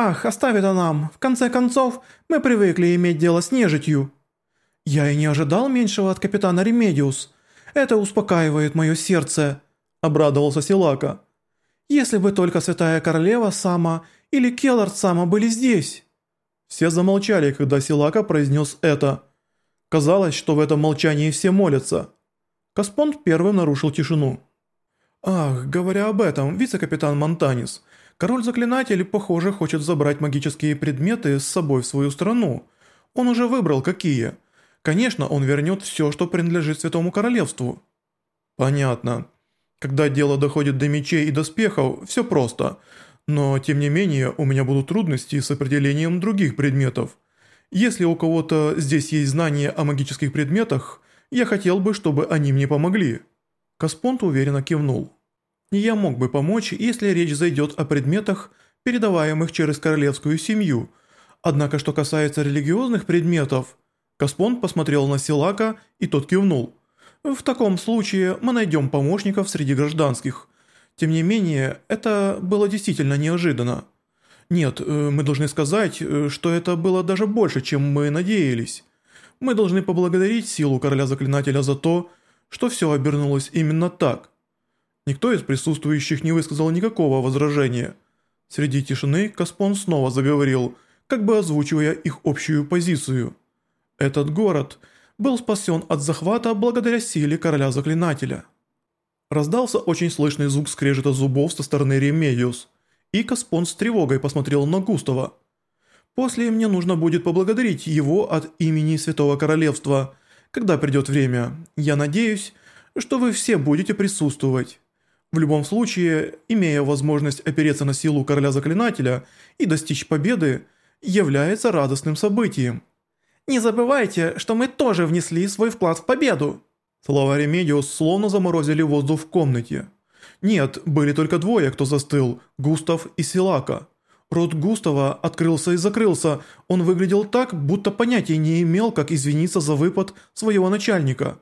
«Ах, оставь это нам. В конце концов, мы привыкли иметь дело с нежитью». «Я и не ожидал меньшего от капитана Ремедиус. Это успокаивает мое сердце», – обрадовался Силака. «Если бы только Святая Королева Сама или Келарт Сама были здесь». Все замолчали, когда Силака произнес это. Казалось, что в этом молчании все молятся. Каспонд первым нарушил тишину. «Ах, говоря об этом, вице-капитан Монтанис, король-заклинатель, похоже, хочет забрать магические предметы с собой в свою страну. Он уже выбрал, какие. Конечно, он вернет все, что принадлежит Святому Королевству». «Понятно. Когда дело доходит до мечей и доспехов, все просто. Но, тем не менее, у меня будут трудности с определением других предметов. Если у кого-то здесь есть знания о магических предметах, я хотел бы, чтобы они мне помогли». Каспонт уверенно кивнул. «Я мог бы помочь, если речь зайдет о предметах, передаваемых через королевскую семью. Однако, что касается религиозных предметов...» Каспонт посмотрел на Силака, и тот кивнул. «В таком случае мы найдем помощников среди гражданских. Тем не менее, это было действительно неожиданно. Нет, э, мы должны сказать, э, что это было даже больше, чем мы надеялись. Мы должны поблагодарить силу короля-заклинателя за то, что все обернулось именно так. Никто из присутствующих не высказал никакого возражения. Среди тишины Каспонд снова заговорил, как бы озвучивая их общую позицию. Этот город был спасен от захвата благодаря силе короля-заклинателя. Раздался очень слышный звук скрежета зубов со стороны Ремедиус, и Каспонд с тревогой посмотрел на Густава. «После мне нужно будет поблагодарить его от имени Святого Королевства», когда придет время. Я надеюсь, что вы все будете присутствовать. В любом случае, имея возможность опереться на силу короля-заклинателя и достичь победы, является радостным событием. Не забывайте, что мы тоже внесли свой вклад в победу. Слова Ремедиус словно заморозили воздух в комнате. Нет, были только двое, кто застыл – Густав и Силака. Рот Густава открылся и закрылся, он выглядел так, будто понятия не имел, как извиниться за выпад своего начальника.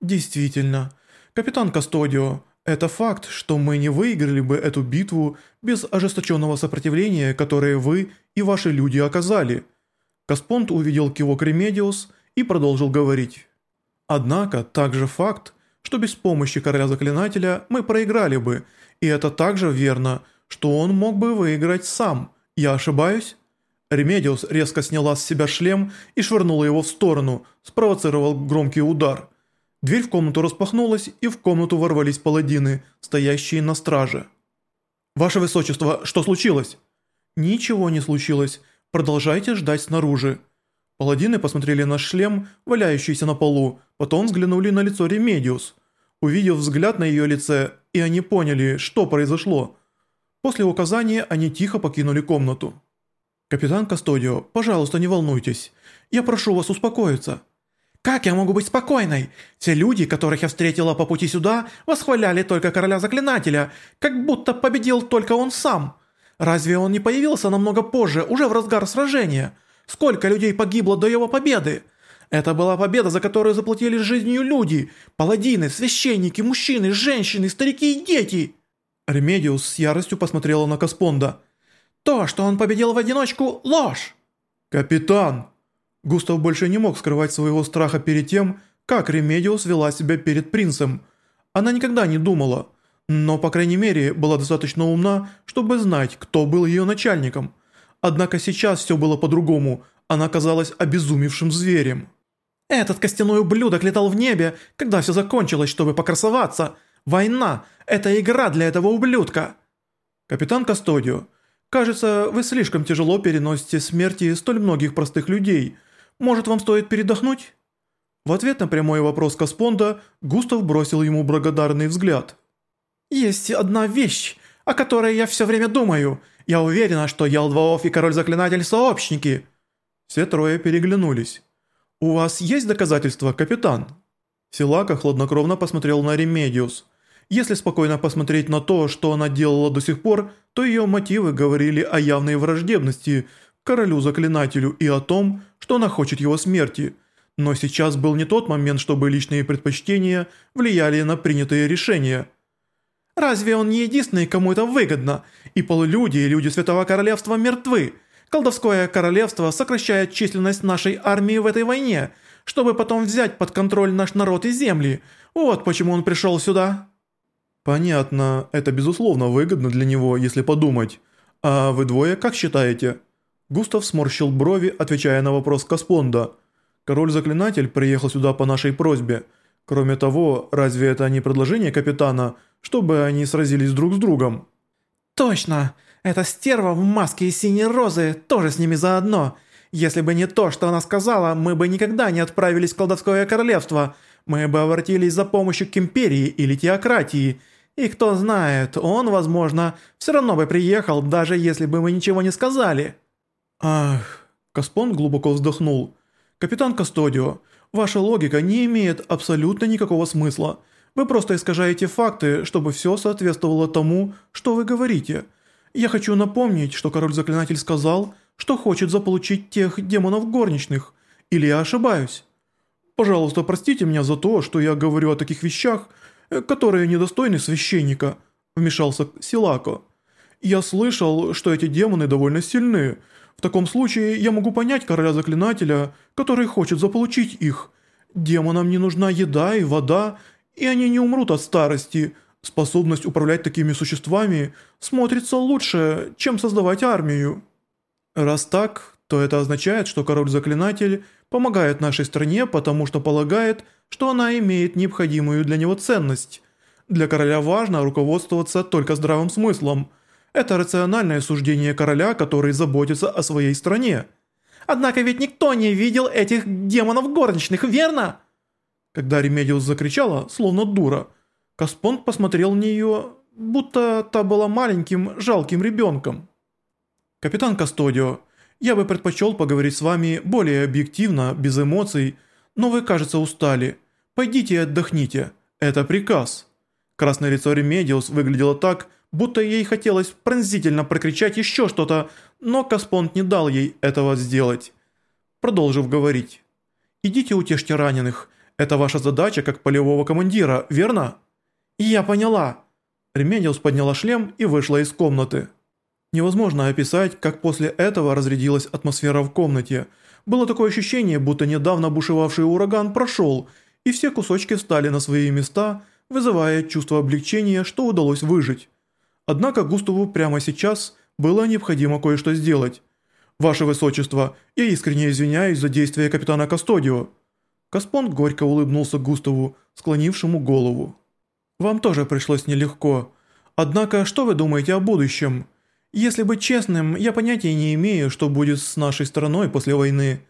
Действительно, капитан Кастодио, это факт, что мы не выиграли бы эту битву без ожесточенного сопротивления, которое вы и ваши люди оказали. Каспонд увидел кивок Ремедиус и продолжил говорить. Однако, также факт, что без помощи короля-заклинателя мы проиграли бы, и это также верно – что он мог бы выиграть сам. Я ошибаюсь?» Ремедиус резко сняла с себя шлем и швырнула его в сторону, спровоцировал громкий удар. Дверь в комнату распахнулась, и в комнату ворвались паладины, стоящие на страже. «Ваше Высочество, что случилось?» «Ничего не случилось. Продолжайте ждать снаружи». Паладины посмотрели на шлем, валяющийся на полу, потом взглянули на лицо Ремедиус. Увидев взгляд на ее лице, и они поняли, что произошло – После указания они тихо покинули комнату. «Капитан Кастодио, пожалуйста, не волнуйтесь. Я прошу вас успокоиться». «Как я могу быть спокойной? Те люди, которых я встретила по пути сюда, восхваляли только короля-заклинателя, как будто победил только он сам. Разве он не появился намного позже, уже в разгар сражения? Сколько людей погибло до его победы? Это была победа, за которую заплатили жизнью люди, паладины, священники, мужчины, женщины, старики и дети». Ремедиус с яростью посмотрела на Каспонда. «То, что он победил в одиночку – ложь!» «Капитан!» Густав больше не мог скрывать своего страха перед тем, как Ремедиус вела себя перед принцем. Она никогда не думала, но, по крайней мере, была достаточно умна, чтобы знать, кто был ее начальником. Однако сейчас все было по-другому, она казалась обезумевшим зверем. «Этот костяной ублюдок летал в небе, когда все закончилось, чтобы покрасоваться. Война – это игра для этого ублюдка!» «Капитан Кастодио, кажется, вы слишком тяжело переносите смерти столь многих простых людей. Может, вам стоит передохнуть?» В ответ на прямой вопрос Каспонда Густав бросил ему благодарный взгляд. «Есть одна вещь, о которой я все время думаю. Я уверена, что Ялдабаоф и Король-Заклинатель – сообщники». Все трое переглянулись. «У вас есть доказательства, капитан?» Силака хладнокровно посмотрел на Ремедиус – если спокойно посмотреть на то, что она делала до сих пор, то ее мотивы говорили о явной враждебности королю-заклинателю и о том, что она хочет его смерти. Но сейчас был не тот момент, чтобы личные предпочтения влияли на принятые решения. Разве он не единственный, кому это выгодно? И полулюди, и люди Святого Королевства мертвы. Колдовское королевство сокращает численность нашей армии в этой войне, чтобы потом взять под контроль наш народ и земли. Вот почему он пришел сюда». «Понятно. Это безусловно выгодно для него, если подумать. А вы двое как считаете?» Густав сморщил брови, отвечая на вопрос Каспонда. «Король-заклинатель приехал сюда по нашей просьбе. Кроме того, разве это не предложение капитана, чтобы они сразились друг с другом?» «Точно! Эта стерва в маске из синей розы тоже с ними заодно. Если бы не то, что она сказала, мы бы никогда не отправились в колдовское королевство. Мы бы обратились за помощью к империи или теократии. И кто знает, он, возможно, все равно бы приехал, даже если бы мы ничего не сказали». «Ах...» Каспон глубоко вздохнул. «Капитан Кастодио, ваша логика не имеет абсолютно никакого смысла. Вы просто искажаете факты, чтобы все соответствовало тому, что вы говорите». Я хочу напомнить, что король-заклинатель сказал, что хочет заполучить тех демонов горничных. Или я ошибаюсь? Пожалуйста, простите меня за то, что я говорю о таких вещах, э, которые недостойны священника», – вмешался Силако. «Я слышал, что эти демоны довольно сильны. Таком случае я могу понять короля-заклинателя, который хочет заполучить их. Демонам не нужна еда и вода, и они не умрут от старости, Способность управлять такими существами смотрится лучше, чем создавать армию. Раз так, то это означает, что король-заклинатель помогает нашей стране, потому что полагает, что она имеет необходимую для него ценность. Для короля важно руководствоваться только здравым смыслом. Это рациональное суждение короля, который заботится о своей стране. Однако ведь никто не видел этих демонов горничных, верно? Когда Ремедиус закричала, словно дура, Каспонд посмотрел на нее, будто та была маленьким, жалким ребенком. «Капитан Кастодио, я бы предпочел поговорить с вами более объективно, без эмоций, но вы, кажется, устали. Пойдите и отдохните. Это приказ». Красное лицо Ремедиус выглядело так, будто ей хотелось пронзительно прокричать еще что-то, но Каспонд не дал ей этого сделать. Продолжив говорить. «Идите утешьте раненых. Это ваша задача как полевого командира, верно?» «Я поняла». Ремедиус подняла шлем и вышла из комнаты. Невозможно описать, как после этого разрядилась атмосфера в комнате. Было такое ощущение, будто недавно бушевавший ураган прошел, и все кусочки встали на свои места, вызывая чувство облегчения, что удалось выжить. Однако Густаву прямо сейчас было необходимо кое-что сделать. «Ваше Высочество, я искренне извиняюсь за действия капитана Кастодио». Каспонд горько улыбнулся Густаву, склонившему голову. Вам тоже пришлось нелегко. Однако, что вы думаете о будущем? Если быть честным, я понятия не имею, что будет с нашей страной после войны.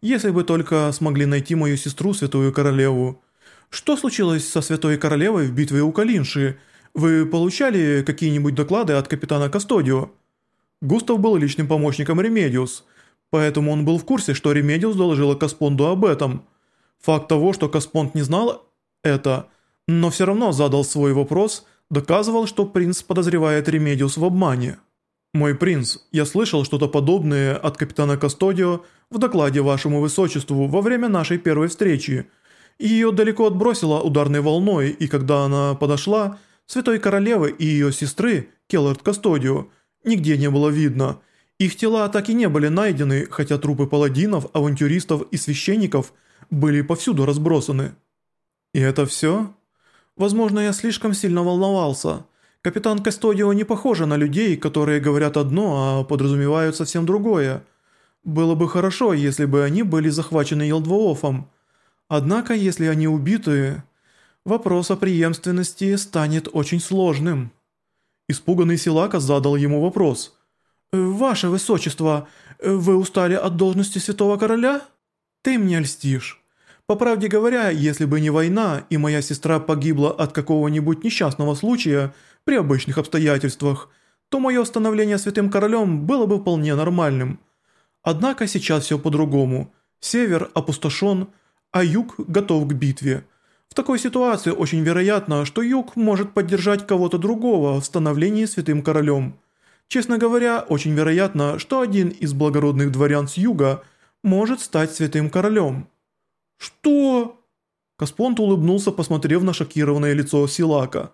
Если бы только смогли найти мою сестру, Святую Королеву. Что случилось со Святой Королевой в битве у Калинши? Вы получали какие-нибудь доклады от капитана Кастодио? Густав был личным помощником Ремедиус, поэтому он был в курсе, что Ремедиус доложила Каспонду об этом. Факт того, что Каспонд не знал это – но все равно задал свой вопрос, доказывал, что принц подозревает Ремедиус в обмане. «Мой принц, я слышал что-то подобное от капитана Кастодио в докладе вашему высочеству во время нашей первой встречи. Ее далеко отбросило ударной волной, и когда она подошла, Святой Королевы и ее сестры, Келлард Кастодио, нигде не было видно. Их тела так и не были найдены, хотя трупы паладинов, авантюристов и священников были повсюду разбросаны». «И это все?» Возможно, я слишком сильно волновался. Капитан Кастодио не похожа на людей, которые говорят одно, а подразумевают совсем другое. Было бы хорошо, если бы они были захвачены Елдвоофом. Однако, если они убиты, вопрос о преемственности станет очень сложным. Испуганный Силака задал ему вопрос. «Ваше Высочество, вы устали от должности Святого Короля?» «Ты мне льстишь». По правде говоря, если бы не война, и моя сестра погибла от какого-нибудь несчастного случая при обычных обстоятельствах, то мое становление святым королем было бы вполне нормальным. Однако сейчас все по-другому. Север опустошен, а юг готов к битве. В такой ситуации очень вероятно, что юг может поддержать кого-то другого в становлении святым королем. Честно говоря, очень вероятно, что один из благородных дворян с юга может стать святым королем. «Что?» Каспонт улыбнулся, посмотрев на шокированное лицо Силака.